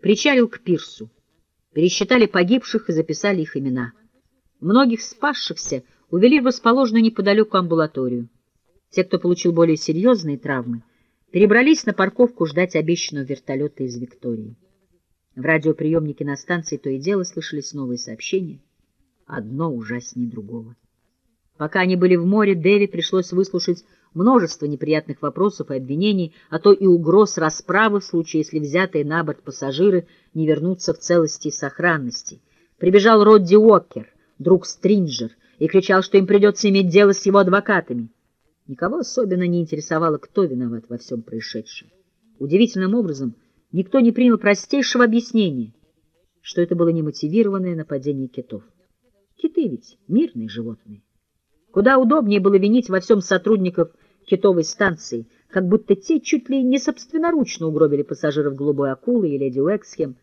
причалил к пирсу. Пересчитали погибших и записали их имена. Многих спасшихся увели в расположенную неподалеку амбулаторию. Те, кто получил более серьезные травмы, перебрались на парковку ждать обещанного вертолета из Виктории. В радиоприемнике на станции то и дело слышались новые сообщения, одно ужаснее другого. Пока они были в море, Дэви пришлось выслушать множество неприятных вопросов и обвинений, а то и угроз расправы в случае, если взятые на борт пассажиры не вернутся в целости и сохранности. Прибежал Родди Уокер, друг Стринджер, и кричал, что им придется иметь дело с его адвокатами. Никого особенно не интересовало, кто виноват во всем происшедшем. Удивительным образом никто не принял простейшего объяснения, что это было немотивированное нападение китов. Киты ведь мирные животные. Куда удобнее было винить во всем сотрудников китовой станции, как будто те чуть ли не собственноручно угробили пассажиров голубой акулы и леди Уэксхем.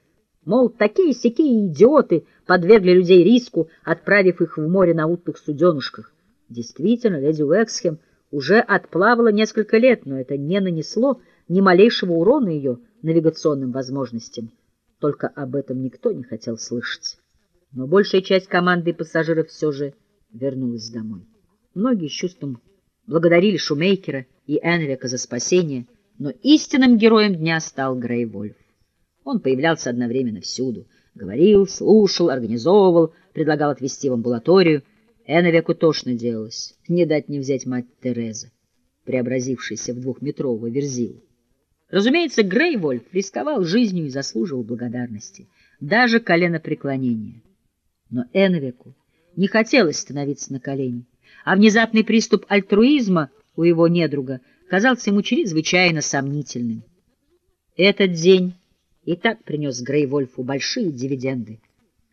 Мол, такие-сякие идиоты подвергли людей риску, отправив их в море на утых суденышках. Действительно, леди Уэксхем уже отплавала несколько лет, но это не нанесло ни малейшего урона ее навигационным возможностям. Только об этом никто не хотел слышать. Но большая часть команды и пассажиров все же вернулась домой. Многие с чувством благодарили Шумейкера и Энвика за спасение, но истинным героем дня стал Грей Вольф. Он появлялся одновременно всюду. Говорил, слушал, организовывал, предлагал отвезти в амбулаторию. Энвику тошно делалось, не дать не взять мать Терезы, преобразившейся в двухметрового верзилу. Разумеется, Грей Вольф рисковал жизнью и заслуживал благодарности, даже коленопреклонения. Но Энвику не хотелось становиться на колени а внезапный приступ альтруизма у его недруга казался ему чрезвычайно сомнительным. Этот день и так принес Грейвольфу большие дивиденды.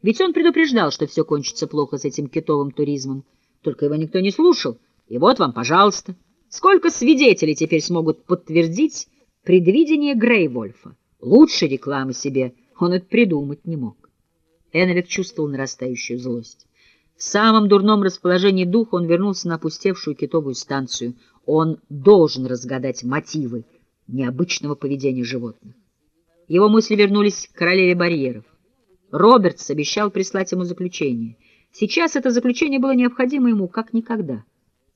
Ведь он предупреждал, что все кончится плохо с этим китовым туризмом. Только его никто не слушал. И вот вам, пожалуйста. Сколько свидетелей теперь смогут подтвердить предвидение Грейвольфа? Лучше рекламы себе он это придумать не мог. Эновик чувствовал нарастающую злость. В самом дурном расположении духа он вернулся на опустевшую китовую станцию. Он должен разгадать мотивы необычного поведения животных. Его мысли вернулись к королеве барьеров. Робертс обещал прислать ему заключение. Сейчас это заключение было необходимо ему как никогда.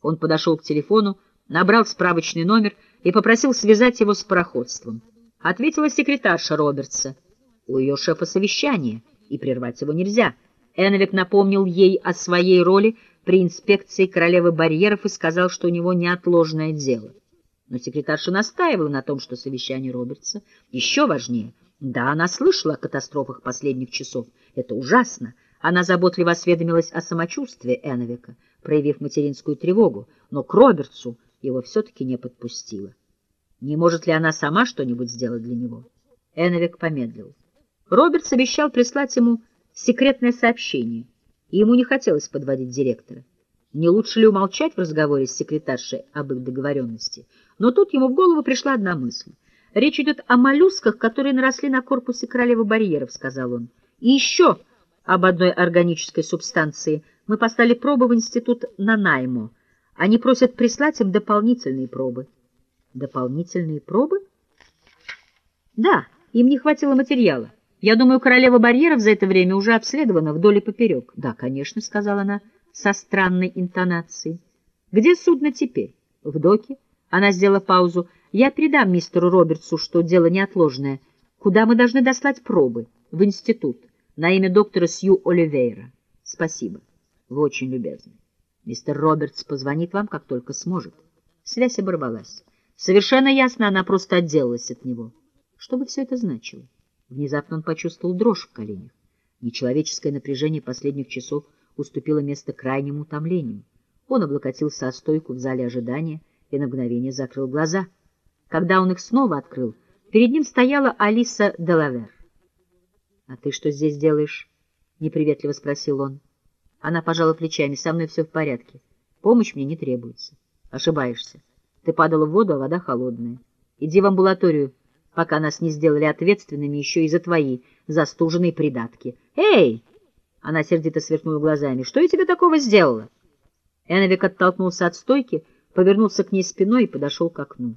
Он подошел к телефону, набрал справочный номер и попросил связать его с пароходством. Ответила секретарша Робертса. У ее шефа совещание, и прервать его нельзя — Эновик напомнил ей о своей роли при инспекции королевы барьеров и сказал, что у него неотложное дело. Но секретарша настаивала на том, что совещание Робертса еще важнее. Да, она слышала о катастрофах последних часов. Это ужасно. Она заботливо осведомилась о самочувствии Эновика, проявив материнскую тревогу, но к Робертсу его все-таки не подпустила. Не может ли она сама что-нибудь сделать для него? Эновик помедлил. Робертс обещал прислать ему секретное сообщение, и ему не хотелось подводить директора. Не лучше ли умолчать в разговоре с секретаршей об их договоренности? Но тут ему в голову пришла одна мысль. «Речь идет о моллюсках, которые наросли на корпусе королевы барьеров», — сказал он. «И еще об одной органической субстанции. Мы поставили пробы в институт на Найму. Они просят прислать им дополнительные пробы». «Дополнительные пробы?» «Да, им не хватило материала. Я думаю, королева барьеров за это время уже обследована вдоль и поперек. — Да, конечно, — сказала она со странной интонацией. — Где судно теперь? — В доке. Она сделала паузу. — Я передам мистеру Робертсу, что дело неотложное. Куда мы должны дослать пробы? — В институт. На имя доктора Сью Оливейра. — Спасибо. Вы очень любезны. Мистер Робертс позвонит вам, как только сможет. Связь оборвалась. Совершенно ясно, она просто отделалась от него. Что бы все это значило? Внезапно он почувствовал дрожь в коленях. Нечеловеческое напряжение последних часов уступило место крайнему утомлению. Он облокотился о стойку в зале ожидания и на мгновение закрыл глаза. Когда он их снова открыл, перед ним стояла Алиса Делавер. — А ты что здесь делаешь? — неприветливо спросил он. Она пожала плечами. — Со мной все в порядке. Помощь мне не требуется. — Ошибаешься. Ты падала в воду, а вода холодная. Иди в амбулаторию пока нас не сделали ответственными еще и за твои застуженные придатки. «Эй!» — она сердито сверкнула глазами. «Что я тебе такого сделала?» Эновик оттолкнулся от стойки, повернулся к ней спиной и подошел к окну.